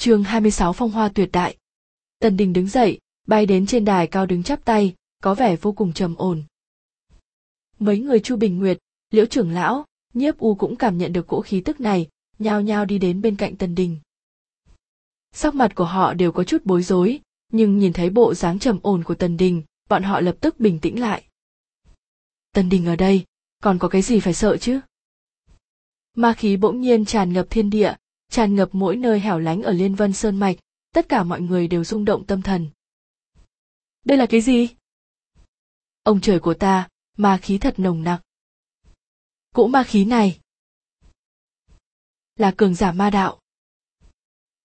chương 26 phong hoa tuyệt đại. Tần Đình đứng dậy, bay đến trên đài cao đứng chắp tay, có vẻ vô cùng trầm ổn. Mấy người Chu Bình Nguyệt, Liễu trưởng lão, Nhiếp U cũng cảm nhận được cỗ khí tức này, nhao nhao đi đến bên cạnh Tần Đình. Sắc mặt của họ đều có chút bối rối, nhưng nhìn thấy bộ dáng trầm ổn của Tần Đình, bọn họ lập tức bình tĩnh lại. Tần Đình ở đây, còn có cái gì phải sợ chứ? Ma khí bỗng nhiên tràn ngập thiên địa, tràn ngập mỗi nơi hẻo lánh ở Liên Vân Sơn Mạch, tất cả mọi người đều rung động tâm thần. Đây là cái gì? Ông trời của ta, ma khí thật nồng nặc. Cỗ ma khí này là cường giả ma đạo.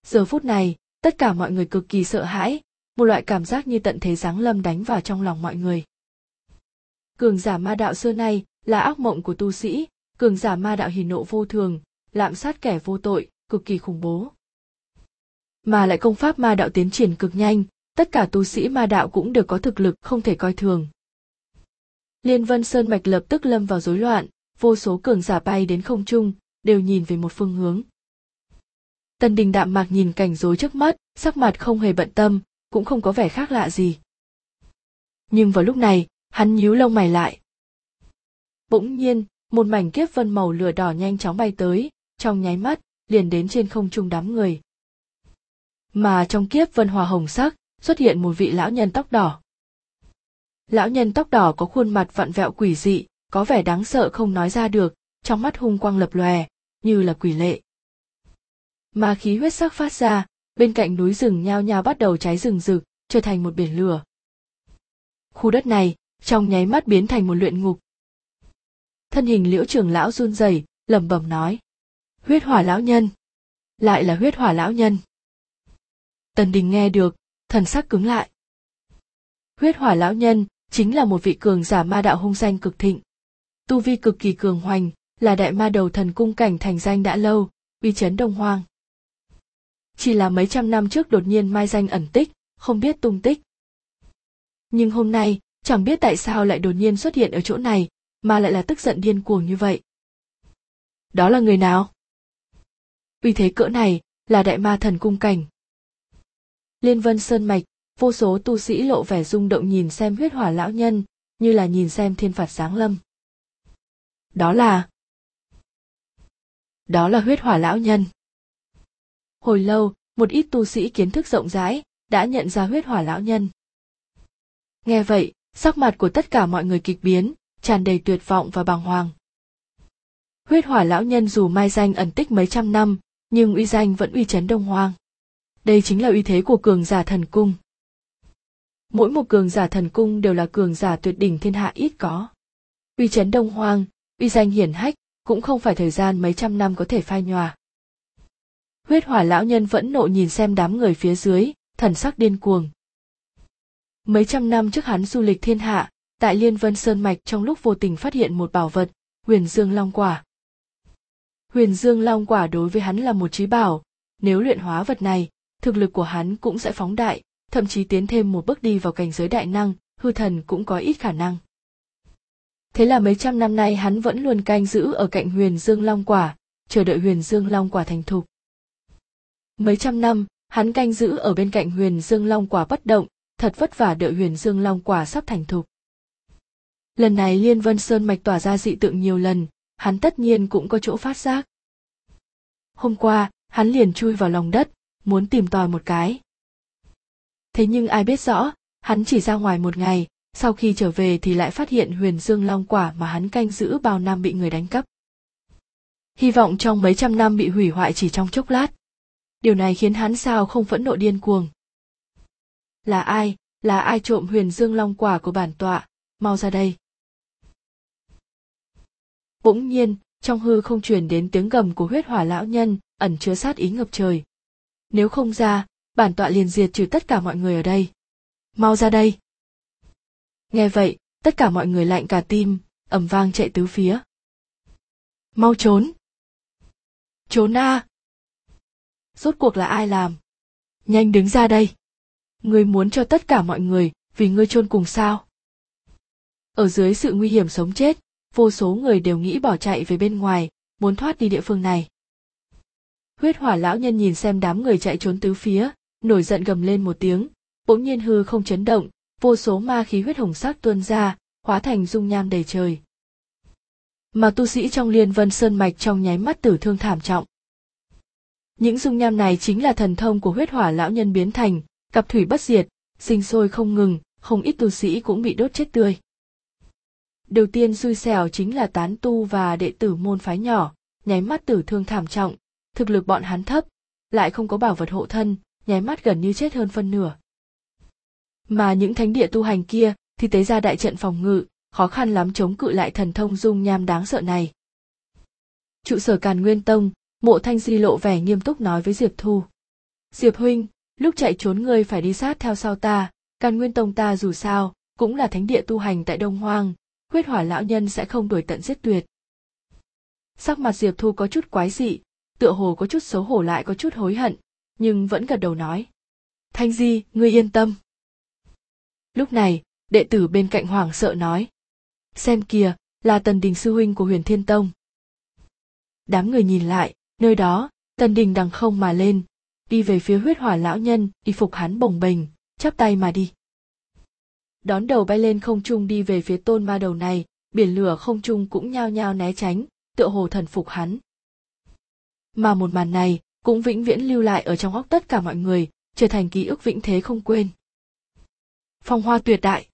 Giờ phút này, tất cả mọi người cực kỳ sợ hãi, một loại cảm giác như tận thế giáng lâm đánh vào trong lòng mọi người. Cường giả ma đạo xưa nay là ác mộng của tu sĩ, cường giả ma đạo hỉ nộ vô thường, lạm sát kẻ vô tội, cực kỳ khủng bố. Mà lại công pháp ma đạo tiến triển cực nhanh, tất cả tu sĩ ma đạo cũng đều có thực lực không thể coi thường. Liên Vân Sơn Mạch lập tức lâm vào rối loạn, vô số cường giả bay đến không trung, đều nhìn về một phương hướng. Tần Đình đạm mạc nhìn cảnh rối trước mắt, sắc mặt không hề bận tâm, cũng không có vẻ khác lạ gì. Nhưng vào lúc này, hắn nhíu lông mày lại. Bỗng nhiên, một mảnh kiếp vân màu lửa đỏ nhanh chóng bay tới, trong nháy mắt, liền đến trên không trung đám người. Mà trong kiếp vân hòa hồng sắc, xuất hiện một vị lão nhân tóc đỏ. Lão nhân tóc đỏ có khuôn mặt vặn vẹo quỷ dị, có vẻ đáng sợ không nói ra được, trong mắt hung quang lập lòe, như là quỷ lệ. Mà khí huyết sắc phát ra, bên cạnh núi rừng nhao nhao bắt đầu cháy rừng rực, trở thành một biển lửa. Khu đất này, trong nháy mắt biến thành một luyện ngục. Thân hình liễu trưởng lão run rẩy, lẩm bẩm nói. Huyết hỏa lão nhân. Lại là huyết hỏa lão nhân. Tần đình nghe được, thần sắc cứng lại. Huyết hỏa lão nhân chính là một vị cường giả ma đạo hung danh cực thịnh. Tu vi cực kỳ cường hoành, là đại ma đầu thần cung cảnh thành danh đã lâu, uy chấn đông hoang. Chỉ là mấy trăm năm trước đột nhiên mai danh ẩn tích, không biết tung tích. Nhưng hôm nay, chẳng biết tại sao lại đột nhiên xuất hiện ở chỗ này, mà lại là tức giận điên cuồng như vậy. Đó là người nào? Uy thế cỡ này, là đại ma thần cung cảnh. Liên vân sơn mạch, vô số tu sĩ lộ vẻ rung động nhìn xem huyết hỏa lão nhân, như là nhìn xem thiên phạt sáng lâm. Đó là... Đó là huyết hỏa lão nhân. Hồi lâu, một ít tu sĩ kiến thức rộng rãi, đã nhận ra huyết hỏa lão nhân. Nghe vậy, sắc mặt của tất cả mọi người kịch biến, tràn đầy tuyệt vọng và bàng hoàng. Huyết hỏa lão nhân dù mai danh ẩn tích mấy trăm năm, nhưng uy danh vẫn uy chấn đông hoang. Đây chính là uy thế của cường giả thần cung. Mỗi một cường giả thần cung đều là cường giả tuyệt đỉnh thiên hạ ít có. Uy chấn đông hoang, uy danh hiển hách, cũng không phải thời gian mấy trăm năm có thể phai nhòa. Huyết hỏa lão nhân vẫn nộ nhìn xem đám người phía dưới, thần sắc điên cuồng. Mấy trăm năm trước hắn du lịch thiên hạ, tại Liên Vân Sơn Mạch trong lúc vô tình phát hiện một bảo vật, huyền dương long quả. Huyền dương long quả đối với hắn là một trí bảo, nếu luyện hóa vật này, thực lực của hắn cũng sẽ phóng đại, thậm chí tiến thêm một bước đi vào cảnh giới đại năng, hư thần cũng có ít khả năng. Thế là mấy trăm năm nay hắn vẫn luôn canh giữ ở cạnh huyền dương long quả, chờ đợi huyền dương long quả thành thục. Mấy trăm năm, hắn canh giữ ở bên cạnh huyền dương long quả bất động, thật vất vả đợi huyền dương long quả sắp thành thục. Lần này Liên Vân Sơn mạch tỏa ra dị tượng nhiều lần, hắn tất nhiên cũng có chỗ phát giác. Hôm qua, hắn liền chui vào lòng đất, muốn tìm tòi một cái. Thế nhưng ai biết rõ, hắn chỉ ra ngoài một ngày, sau khi trở về thì lại phát hiện huyền dương long quả mà hắn canh giữ bao năm bị người đánh cắp. Hy vọng trong mấy trăm năm bị hủy hoại chỉ trong chốc lát. Điều này khiến hắn sao không phẫn nộ điên cuồng. Là ai, là ai trộm huyền dương long quả của bản tọa, mau ra đây. Bỗng nhiên, trong hư không truyền đến tiếng gầm của huyết hỏa lão nhân, ẩn chứa sát ý ngập trời. Nếu không ra, bản tọa liền diệt trừ tất cả mọi người ở đây. Mau ra đây. Nghe vậy, tất cả mọi người lạnh cả tim, ầm vang chạy tứ phía. Mau trốn. Trốn a. Rốt cuộc là ai làm? Nhanh đứng ra đây. Ngươi muốn cho tất cả mọi người vì ngươi chôn cùng sao? Ở dưới sự nguy hiểm sống chết, vô số người đều nghĩ bỏ chạy về bên ngoài, muốn thoát đi địa phương này. huyết hỏa lão nhân nhìn xem đám người chạy trốn tứ phía nổi giận gầm lên một tiếng bỗng nhiên hư không chấn động vô số ma khí huyết hồng sắc tuôn ra hóa thành dung nham đầy trời. Mà tu sĩ trong liên vân sơn mạch trong nháy mắt tử thương thảm trọng. Những dung nham này chính là thần thông của huyết hỏa lão nhân biến thành cặp thủy bất diệt sinh sôi không ngừng không ít tu sĩ cũng bị đốt chết tươi đầu tiên xui xẻo chính là tán tu và đệ tử môn phái nhỏ, nháy mắt tử thương thảm trọng, thực lực bọn hắn thấp, lại không có bảo vật hộ thân, nháy mắt gần như chết hơn phân nửa. Mà những thánh địa tu hành kia, thì tế ra đại trận phòng ngự, khó khăn lắm chống cự lại thần thông dung nham đáng sợ này. Trụ sở càn nguyên tông, mộ thanh di lộ vẻ nghiêm túc nói với diệp thu. Diệp huynh, lúc chạy trốn ngươi phải đi sát theo sau ta, càn nguyên tông ta dù sao, cũng là thánh địa tu hành tại đông hoang huyết hỏa lão nhân sẽ không đuổi tận giết tuyệt. Sắc mặt diệp thu có chút quái dị, tựa hồ có chút xấu hổ lại có chút hối hận, nhưng vẫn gật đầu nói. Thanh di, ngươi yên tâm. Lúc này, đệ tử bên cạnh hoảng sợ nói. Xem kìa, là tần đình sư huynh của huyền thiên tông. Đám người nhìn lại, nơi đó, tần đình đằng không mà lên. Đi về phía huyết hỏa lão nhân, y phục hắn bồng bềnh, chắp tay mà đi đón đầu bay lên không trung đi về phía tôn ma đầu này, biển lửa không trung cũng nhao nhao né tránh, tựa hồ thần phục hắn. Mà một màn này cũng vĩnh viễn lưu lại ở trong óc tất cả mọi người, trở thành ký ức vĩnh thế không quên. Phong hoa tuyệt đại